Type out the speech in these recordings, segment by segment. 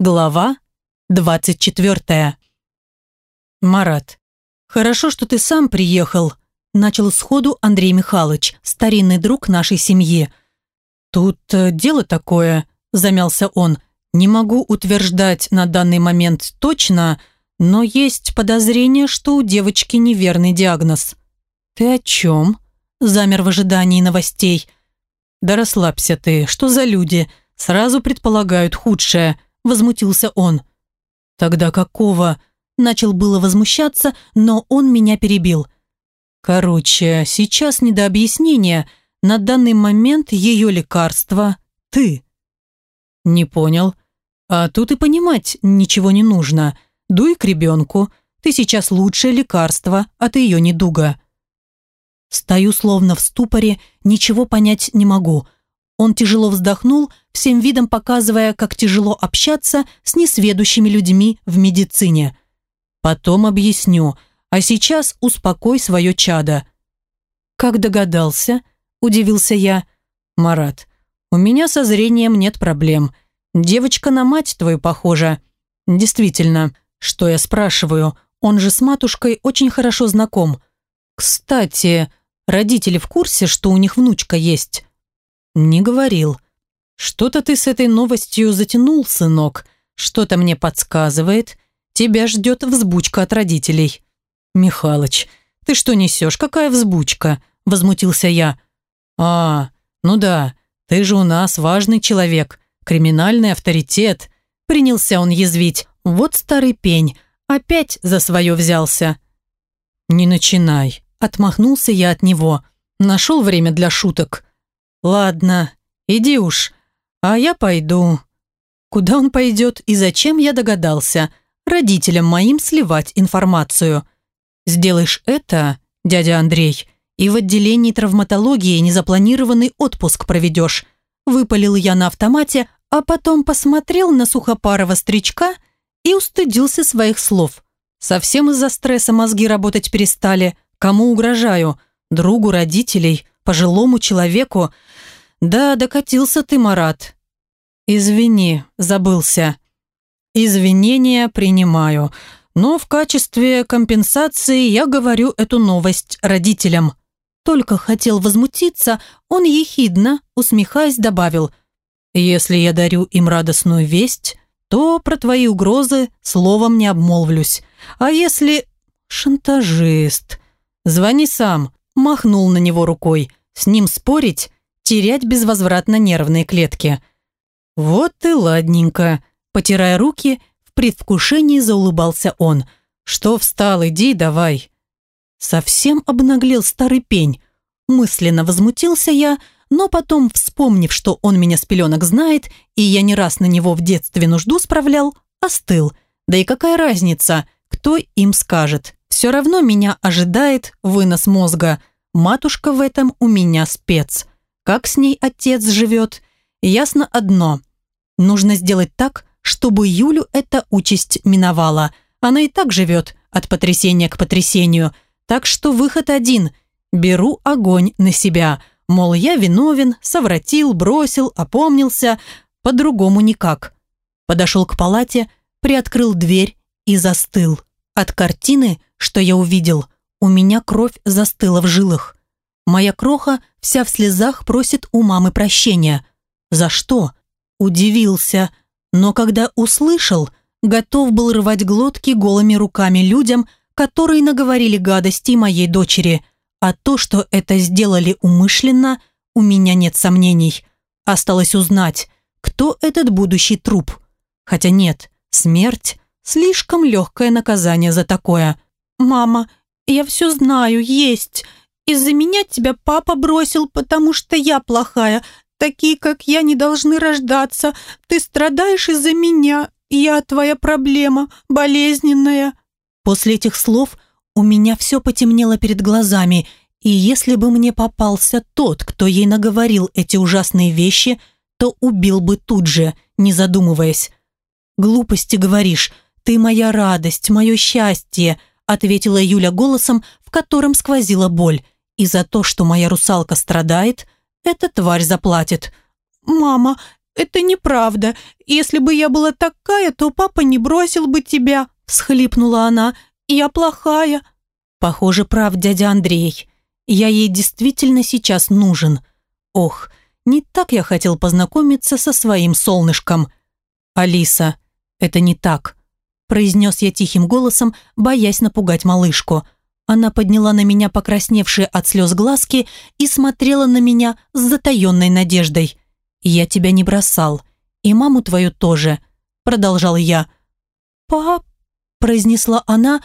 Глава 24. Марат. «Хорошо, что ты сам приехал», – начал сходу Андрей Михайлович, старинный друг нашей семьи. «Тут э, дело такое», – замялся он. «Не могу утверждать на данный момент точно, но есть подозрение, что у девочки неверный диагноз». «Ты о чем?» – замер в ожидании новостей. «Да расслабься ты, что за люди? Сразу предполагают худшее», – возмутился он. «Тогда какого?» Начал было возмущаться, но он меня перебил. «Короче, сейчас не до объяснения. На данный момент ее лекарство – ты». «Не понял. А тут и понимать ничего не нужно. Дуй к ребенку. Ты сейчас лучшее лекарство от ее недуга». Стою словно в ступоре, ничего понять не могу – он тяжело вздохнул, всем видом показывая, как тяжело общаться с несведущими людьми в медицине. «Потом объясню, а сейчас успокой свое чадо». «Как догадался?» – удивился я. «Марат, у меня со зрением нет проблем. Девочка на мать твою похожа». «Действительно, что я спрашиваю, он же с матушкой очень хорошо знаком. Кстати, родители в курсе, что у них внучка есть?» «Не говорил. Что-то ты с этой новостью затянул, сынок. Что-то мне подсказывает. Тебя ждет взбучка от родителей». «Михалыч, ты что несешь? Какая взбучка?» – возмутился я. «А, ну да, ты же у нас важный человек, криминальный авторитет». Принялся он язвить. «Вот старый пень, опять за свое взялся». «Не начинай», – отмахнулся я от него. «Нашел время для шуток». «Ладно, иди уж, а я пойду». Куда он пойдет и зачем, я догадался. Родителям моим сливать информацию. Сделаешь это, дядя Андрей, и в отделении травматологии незапланированный отпуск проведешь. Выпалил я на автомате, а потом посмотрел на сухопарого стричка и устыдился своих слов. Совсем из-за стресса мозги работать перестали. Кому угрожаю? Другу родителей, пожилому человеку. Да, докатился ты, Марат. Извини, забылся. Извинения принимаю, но в качестве компенсации я говорю эту новость родителям. Только хотел возмутиться, он ехидно, усмехаясь, добавил, «Если я дарю им радостную весть, то про твои угрозы словом не обмолвлюсь. А если...» «Шантажист. Звони сам», махнул на него рукой. С ним спорить, терять безвозвратно нервные клетки. Вот и ладненько. Потирая руки, в предвкушении заулыбался он. Что встал, иди давай. Совсем обнаглел старый пень. Мысленно возмутился я, но потом, вспомнив, что он меня с пеленок знает, и я не раз на него в детстве нужду справлял, остыл. Да и какая разница, кто им скажет. Все равно меня ожидает вынос мозга. Матушка в этом у меня спец. Как с ней отец живет? Ясно одно. Нужно сделать так, чтобы Юлю эта участь миновала. Она и так живет от потрясения к потрясению. Так что выход один. Беру огонь на себя. Мол, я виновен, совратил, бросил, опомнился. По-другому никак. Подошел к палате, приоткрыл дверь и застыл. От картины, что я увидел – у меня кровь застыла в жилах. Моя кроха вся в слезах просит у мамы прощения. За что? Удивился. Но когда услышал, готов был рвать глотки голыми руками людям, которые наговорили гадости моей дочери. А то, что это сделали умышленно, у меня нет сомнений. Осталось узнать, кто этот будущий труп. Хотя нет, смерть – слишком легкое наказание за такое. «Мама, я все знаю, есть. Из-за меня тебя папа бросил, потому что я плохая. Такие, как я, не должны рождаться. Ты страдаешь из-за меня. Я твоя проблема, болезненная». После этих слов у меня все потемнело перед глазами, и если бы мне попался тот, кто ей наговорил эти ужасные вещи, то убил бы тут же, не задумываясь. «Глупости говоришь, ты моя радость, мое счастье», ответила Юля голосом, в котором сквозила боль. «И за то, что моя русалка страдает, эта тварь заплатит». «Мама, это неправда. Если бы я была такая, то папа не бросил бы тебя», – всхлипнула она. «Я плохая». «Похоже, прав дядя Андрей. Я ей действительно сейчас нужен. Ох, не так я хотел познакомиться со своим солнышком». «Алиса, это не так», – произнес я тихим голосом, боясь напугать малышку. Она подняла на меня покрасневшие от слез глазки и смотрела на меня с затаенной надеждой. «Я тебя не бросал. И маму твою тоже», – продолжал я. «Пап», – произнесла она,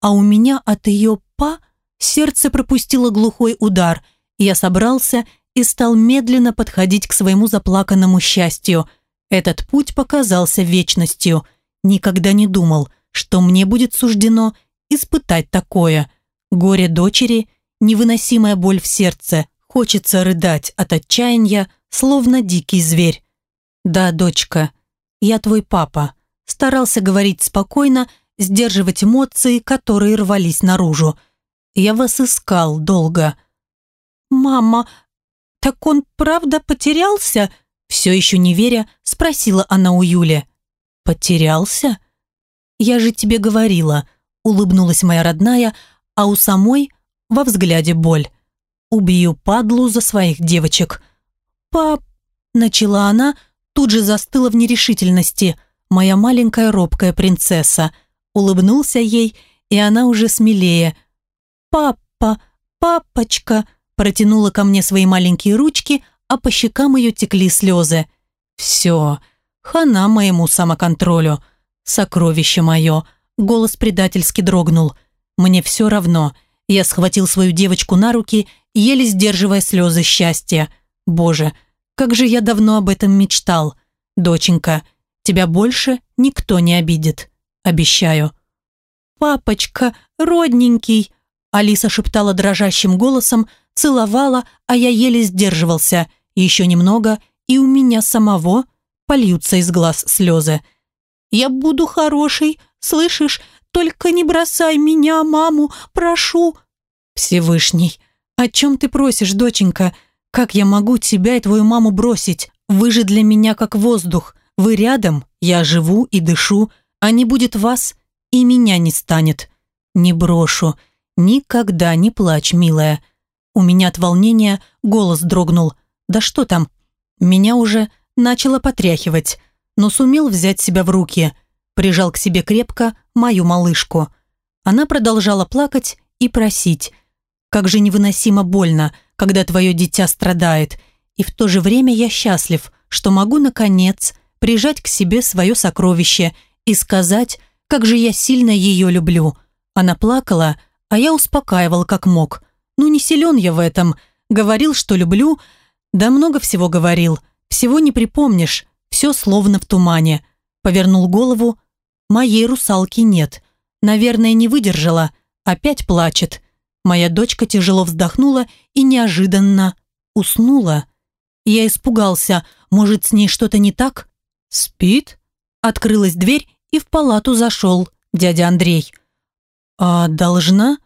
а у меня от ее «па» сердце пропустило глухой удар. Я собрался и стал медленно подходить к своему заплаканному счастью. Этот путь показался вечностью. Никогда не думал, что мне будет суждено испытать такое. Горе дочери, невыносимая боль в сердце, хочется рыдать от отчаяния, словно дикий зверь. «Да, дочка, я твой папа», старался говорить спокойно, сдерживать эмоции, которые рвались наружу. «Я вас искал долго». «Мама, так он правда потерялся?» Все еще не веря, спросила она у Юли. «Потерялся?» «Я же тебе говорила», улыбнулась моя родная, а у самой во взгляде боль. «Убью падлу за своих девочек». «Пап...» – начала она, тут же застыла в нерешительности. Моя маленькая робкая принцесса. Улыбнулся ей, и она уже смелее. «Папа, папочка!» – протянула ко мне свои маленькие ручки, а по щекам ее текли слезы. «Все, хана моему самоконтролю. Сокровище мое!» Голос предательски дрогнул. «Мне все равно». Я схватил свою девочку на руки, еле сдерживая слезы счастья. «Боже, как же я давно об этом мечтал. Доченька, тебя больше никто не обидит. Обещаю». «Папочка, родненький!» Алиса шептала дрожащим голосом, целовала, а я еле сдерживался. Еще немного, и у меня самого польются из глаз слезы. «Я буду хорошей, слышишь? Только не бросай меня, маму, прошу!» «Всевышний, о чем ты просишь, доченька? Как я могу тебя и твою маму бросить? Вы же для меня как воздух. Вы рядом, я живу и дышу, а не будет вас, и меня не станет. Не брошу. Никогда не плачь, милая. У меня от волнения голос дрогнул. Да что там? Меня уже начало потряхивать, но сумел взять себя в руки. Прижал к себе крепко мою малышку. Она продолжала плакать и просить. Как же невыносимо больно, когда твое дитя страдает, и в то же время я счастлив, что могу, наконец, прижать к себе свое сокровище и сказать, как же я сильно ее люблю. Она плакала, а я успокаивал как мог. Ну, не силен я в этом. Говорил, что люблю, да много всего говорил. Всего не припомнишь, все словно в тумане. Повернул голову. Моей русалки нет. Наверное, не выдержала. Опять плачет. Моя дочка тяжело вздохнула и неожиданно уснула. Я испугался, может, с ней что-то не так? Спит? Открылась дверь, и в палату зашел дядя Андрей. «А должна?»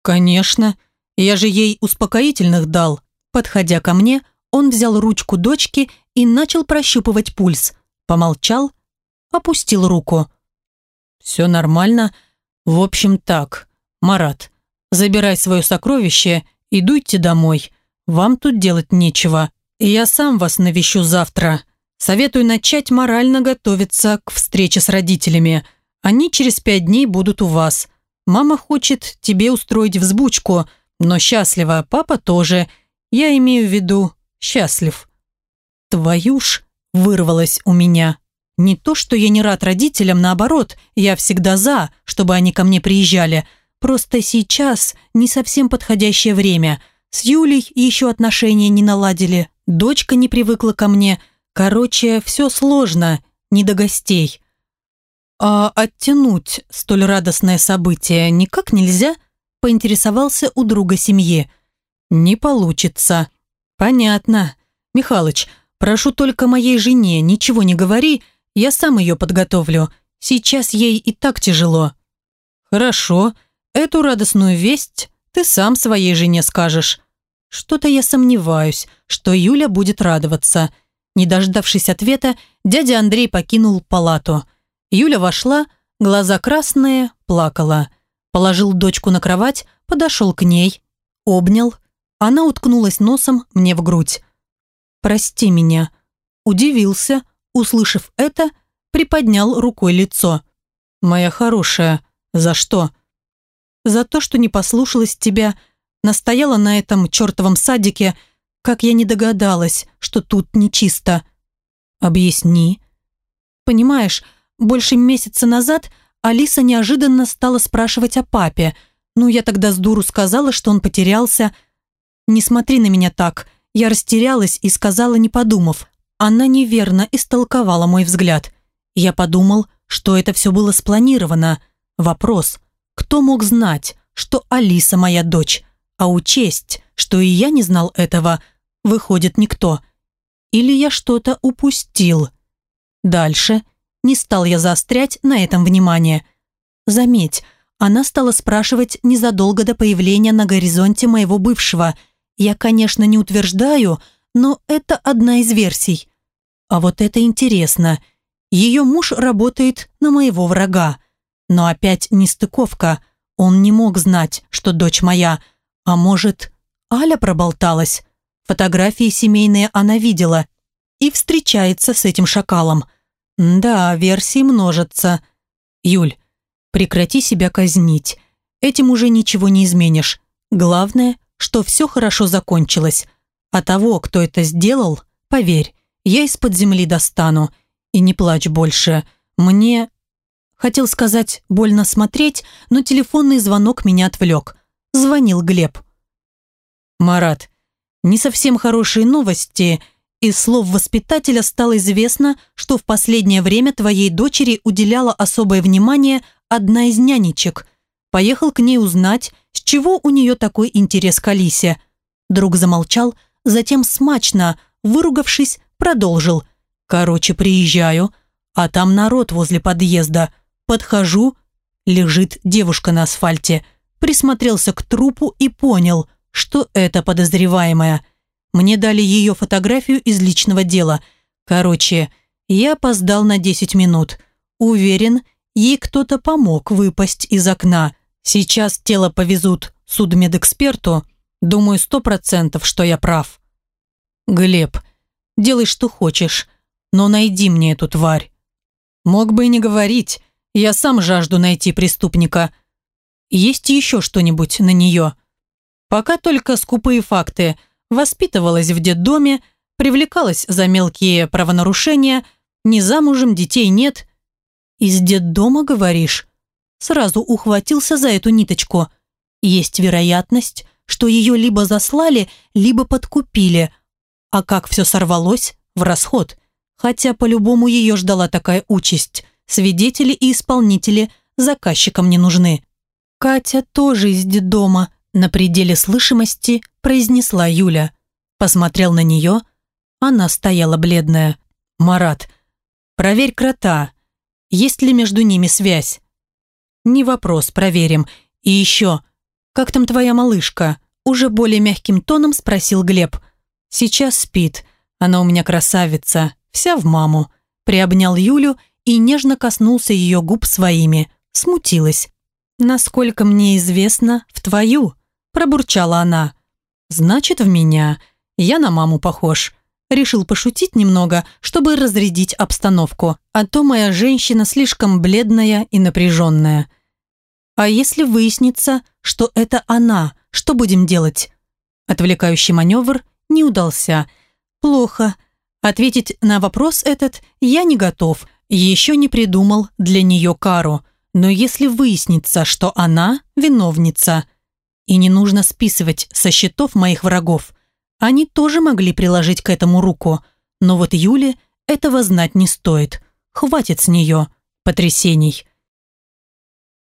«Конечно. Я же ей успокоительных дал». Подходя ко мне, он взял ручку дочки и начал прощупывать пульс. Помолчал, опустил руку. «Все нормально. В общем так, Марат, Забирай свое сокровище и дуйте домой. Вам тут делать нечего. Я сам вас навещу завтра. Советую начать морально готовиться к встрече с родителями. Они через пять дней будут у вас. Мама хочет тебе устроить взбучку, но счастлива, папа тоже. Я имею в виду счастлив. Твою ж вырвалось у меня. Не то, что я не рад родителям, наоборот, я всегда за, чтобы они ко мне приезжали – Просто сейчас не совсем подходящее время. С Юлей еще отношения не наладили. Дочка не привыкла ко мне. Короче, все сложно, не до гостей. А оттянуть столь радостное событие никак нельзя? Поинтересовался у друга семьи. Не получится. Понятно. Михалыч, прошу только моей жене ничего не говори, я сам ее подготовлю. Сейчас ей и так тяжело. Хорошо. Эту радостную весть ты сам своей жене скажешь. Что-то я сомневаюсь, что Юля будет радоваться. Не дождавшись ответа, дядя Андрей покинул палату. Юля вошла, глаза красные, плакала. Положил дочку на кровать, подошел к ней, обнял. Она уткнулась носом мне в грудь. «Прости меня». Удивился, услышав это, приподнял рукой лицо. «Моя хорошая, за что?» «За то, что не послушалась тебя, настояла на этом чертовом садике, как я не догадалась, что тут нечисто». «Объясни». «Понимаешь, больше месяца назад Алиса неожиданно стала спрашивать о папе. Ну, я тогда с дуру сказала, что он потерялся. «Не смотри на меня так». Я растерялась и сказала, не подумав. Она неверно истолковала мой взгляд. Я подумал, что это все было спланировано. Вопрос, кто мог знать, что Алиса моя дочь, а учесть, что и я не знал этого, выходит никто. Или я что-то упустил. Дальше не стал я заострять на этом внимание. Заметь, она стала спрашивать незадолго до появления на горизонте моего бывшего. Я, конечно, не утверждаю, но это одна из версий. А вот это интересно. Ее муж работает на моего врага. Но опять нестыковка. Он не мог знать, что дочь моя. А может, Аля проболталась? Фотографии семейные она видела и встречается с этим шакалом. Да, версии множатся. Юль, прекрати себя казнить. Этим уже ничего не изменишь. Главное, что все хорошо закончилось. А того, кто это сделал, поверь, я из-под земли достану. И не плачь больше. Мне... Хотел сказать, больно смотреть, но телефонный звонок меня отвлек. Звонил Глеб. «Марат, не совсем хорошие новости. Из слов воспитателя стало известно, что в последнее время твоей дочери уделяла особое внимание одна из нянечек. Поехал к ней узнать, с чего у нее такой интерес к Алисе. Друг замолчал, затем смачно, выругавшись, продолжил. «Короче, приезжаю, а там народ возле подъезда. Подхожу, лежит девушка на асфальте. Присмотрелся к трупу и понял, что это подозреваемая». Мне дали ее фотографию из личного дела. Короче, я опоздал на 10 минут. Уверен, ей кто-то помог выпасть из окна. Сейчас тело повезут судмедэксперту. Думаю, сто процентов, что я прав. Глеб, делай, что хочешь, но найди мне эту тварь. Мог бы и не говорить, я сам жажду найти преступника. Есть еще что-нибудь на нее? Пока только скупые факты – воспитывалась в детдоме, привлекалась за мелкие правонарушения, не замужем, детей нет. Из детдома, говоришь? Сразу ухватился за эту ниточку. Есть вероятность, что ее либо заслали, либо подкупили. А как все сорвалось? В расход. Хотя по-любому ее ждала такая участь. Свидетели и исполнители заказчикам не нужны. Катя тоже из детдома, на пределе слышимости произнесла Юля. Посмотрел на нее. Она стояла бледная. «Марат, проверь крота. Есть ли между ними связь?» «Не вопрос, проверим. И еще, как там твоя малышка?» Уже более мягким тоном спросил Глеб. «Сейчас спит. Она у меня красавица. Вся в маму». Приобнял Юлю и нежно коснулся ее губ своими. Смутилась. «Насколько мне известно, в твою», пробурчала она. «Значит, в меня. Я на маму похож». Решил пошутить немного, чтобы разрядить обстановку, а то моя женщина слишком бледная и напряженная. «А если выяснится, что это она, что будем делать?» Отвлекающий маневр не удался. «Плохо. Ответить на вопрос этот я не готов. Еще не придумал для нее кару. Но если выяснится, что она виновница, и не нужно списывать со счетов моих врагов. Они тоже могли приложить к этому руку. Но вот Юле этого знать не стоит. Хватит с нее потрясений.